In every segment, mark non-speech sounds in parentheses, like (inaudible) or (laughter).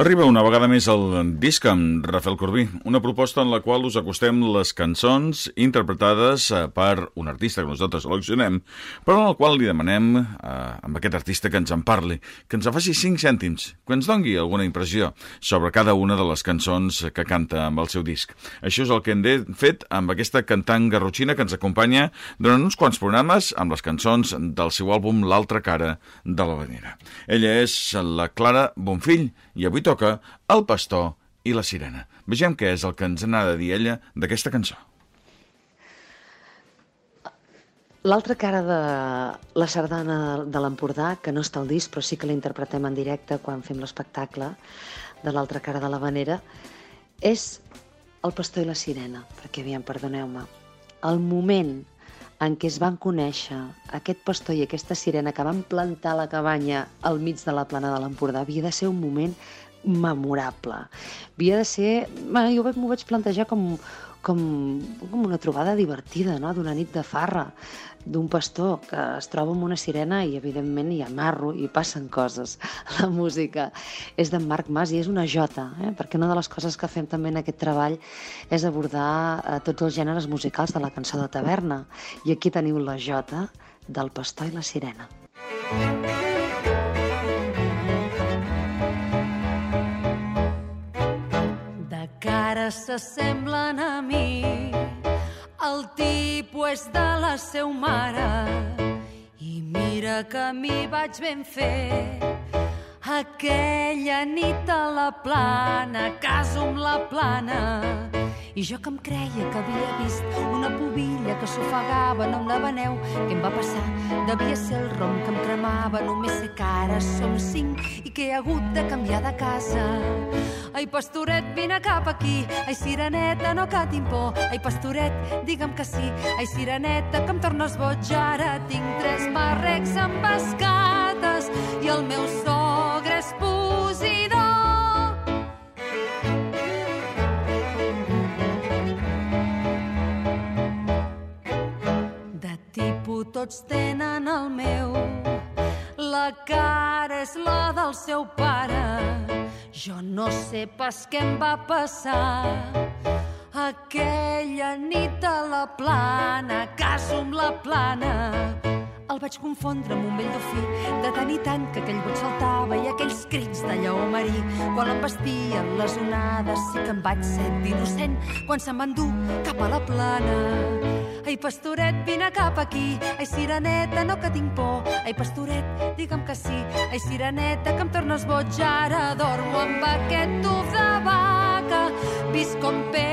Arriba una vegada més el disc amb Rafael Corbí, una proposta en la qual us acostem les cançons interpretades eh, per un artista que nosaltres seleccionem, però en el qual li demanem eh, amb aquest artista que ens en parli, que ens en faci 5 cèntims, que ens dongui alguna impressió sobre cada una de les cançons que canta amb el seu disc. Això és el que hem fet amb aquesta cantant garrotxina que ens acompanya durant uns quants programes amb les cançons del seu àlbum L'altra cara de la vanera. Ella és la Clara Bonfill i avui toca El pastor i la sirena. Vegem què és el que ens n'ha de dir ella d'aquesta cançó. L'altra cara de la sardana de l'Empordà, que no està al disc, però sí que la interpretem en directe quan fem l'espectacle de l'altra cara de la vanera, és el pastor i la sirena, perquè, aviam, perdoneu-me, el moment en què es van conèixer aquest pastor i aquesta sirena que van plantar la cabanya al mig de la plana de l'Empordà havia de ser un moment memorable. Havia de ser... Bueno, jo m'ho vaig plantejar com, com, com una trobada divertida, no? d'una nit de farra, d'un pastor que es troba amb una sirena i evidentment hi ha marro i passen coses. (laughs) La música és d'en Marc Mas i és una jota, eh? perquè una de les coses que fem també en aquest treball és abordar eh, tots els gèneres musicals de la cançó de taverna. I aquí teniu la jota del pastor i la sirena. De s'assemblen a mi. El tipus és de la seu mare i mira que m'hi vaig ben fer aquella nit a la plana, caso amb la plana i jo que em creia que havia vist que s'ofegava, no em la veneu, què em va passar? Devia ser el rom que em cremava, només sé que ara som cinc i que he hagut de canviar de casa. Ai, pastoret, vine cap aquí. Ai, sireneta, no que tinc por. Ai, pastoret, digue'm que sí. Ai, sireneta, que em tornes boig. Ara tinc tres marrecs amb escates i el meu sogre és posidor. tots tenen el meu. La cara és la del seu pare. Jo no sé pas què em va passar. Aquella nit a la plana, caso amb la plana, el vaig confondre amb un vell dofí, de tant i tant que aquell bot saltava i aquells crits de lleó marí, quan l'embestien les onades, sí que em vaig ser d'innocent quan se'm van dur cap a la plana. Ai, pastoret, vine cap aquí. Ai, sireneta, no que tinc por. Ai, pastoret, digue'm que sí. Ai, sireneta, que em tornes boig. Ara dormo amb aquest tuf de vaca. Visc com peixo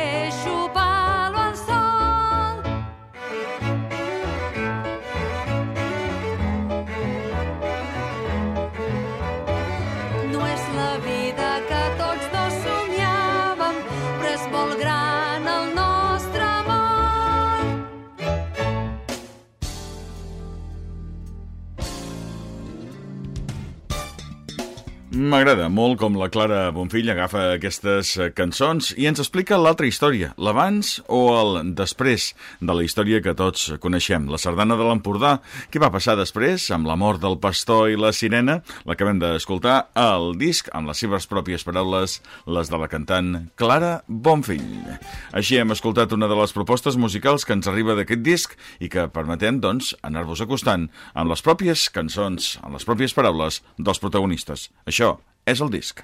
M'agrada molt com la Clara Bonfill agafa aquestes eh, cançons i ens explica l'altra història, l'abans o el després de la història que tots coneixem, la sardana de l'Empordà. Què va passar després amb la mort del pastor i la sirena? L'acabem d'escoltar al disc amb les seves pròpies paraules, les de la cantant Clara Bonfill. Així hem escoltat una de les propostes musicals que ens arriba d'aquest disc i que permetem, doncs, anar-vos acostant amb les pròpies cançons, amb les pròpies paraules dels protagonistes. Això és el disc.